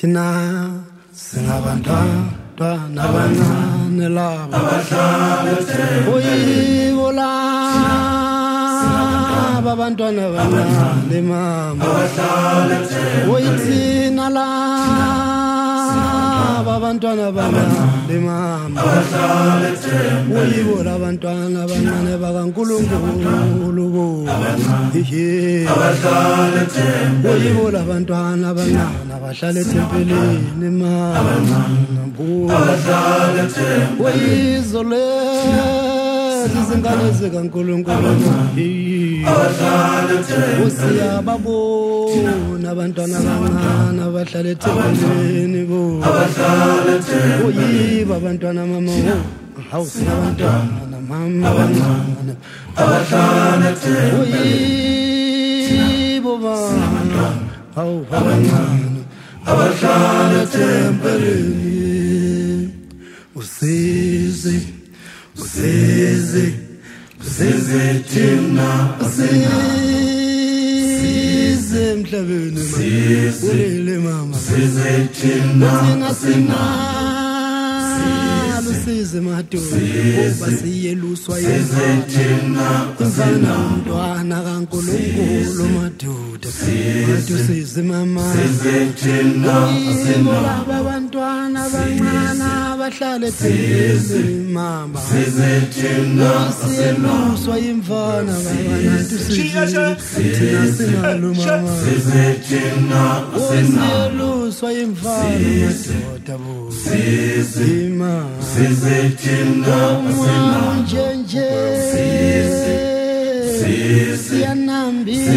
thina singabantwana abancane laba. Uyibo laba abantwana abancane mama. Uyithina laba laba abantwana banalimama kuyibo labantwana abancane bakankulunkulu kuyibo labantwana abancane abahlala ethempelini ma kuyizo lelo lezi zingane zikankulunkulu usiyababona abantwana abancane abahlala ethempelini bo. Uyibo abantwana mama hawu abancane. Abahlala ethempelini mzizi mzizi thina asinayo size emhlabeni ulele mama. size thina asinalo size madodaasiyeluswa yemfana umntwana kankulunkulu madoda. madu size mama. baba bantwana abancana abancane abahlala ethempelini mama siyeluswa yimfana baba nathi usizi thina sinalo mama oh, siyeluswa yimfana madoda bo Sima njenje siyanambitha.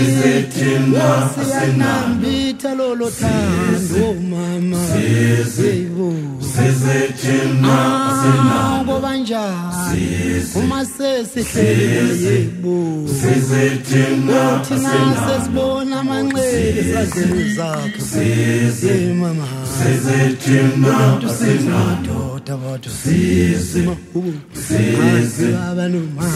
Oh, siyanambitha lolo thando mama yebo Ah, ngoba njani uma sesihlele yebo thina sesibona amanxele ezandleni zakhe. Ye mama. Umuntu sizimadoda bathu sizima abanumama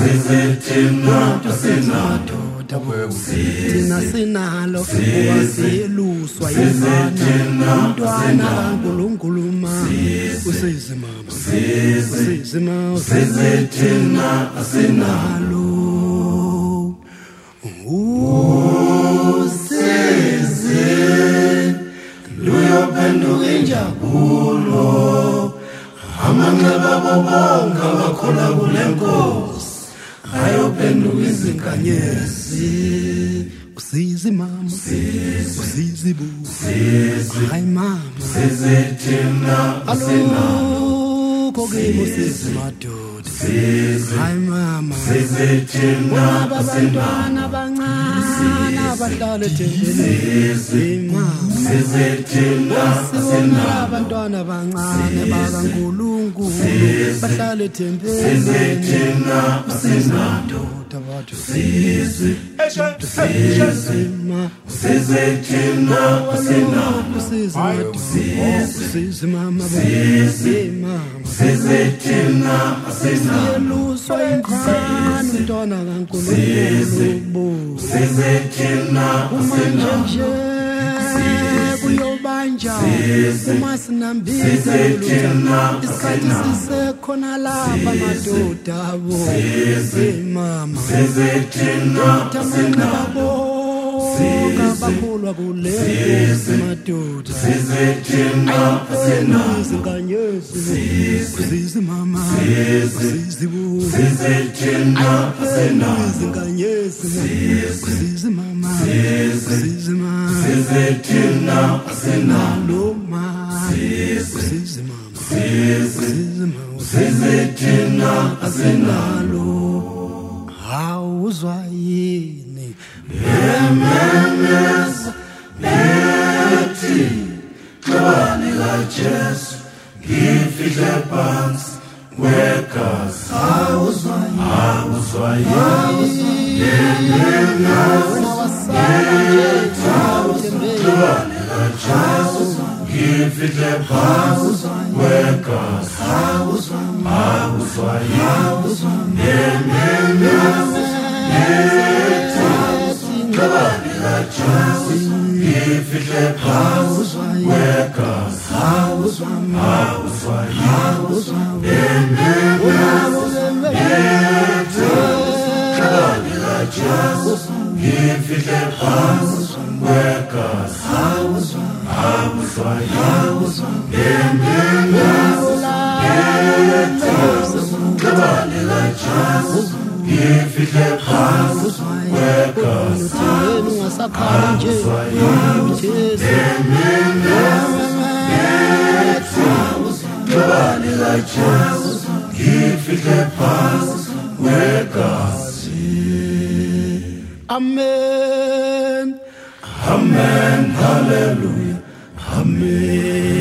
umuntu sizimadoda dabothina sinalo kuba siyeluswa yizana umntwana kankulunkulu usize mama usize ma. Usizethina asinalo usize luyophenduka injabulo amanxeba bobonke abakhona kule nkosi. Ayophenduka izinkanyezi. Usizi mama. Usizi bu hayi mama. Alukho kimi usizi madoda. Hayi mama. Waba abantwana abancane. Sana abantwana thembeleni imama sizethemba sina abantwana bancane bakaNkulunkulu bahlale thembeleni sizethemba sina bathu usizi ma usizi madoda usizi mama usizi mama siyeluswa imfana umntwana kankulunkulu bo uma njenje kuyobanja uma sinambitha loluthando isikhathi sisekhona lapha madoda bo mama. thamanxa babonke abakholwa kule nkosi madoda. ayiphelwe izinkanyezi usizi mama usizi bu ayiphelwe izinkanyezi usizi mama usizi mama asinalo ma usizi mama usizi mama usizi asinalo awuzwa yini bememeza bethi xabani kajesu ngifihle phansi kwegazi awuzwa awuzwa yini ngifihle phansi kwegazi awuzwa ngifihle phansi kwegazi Amen amen haleluya amen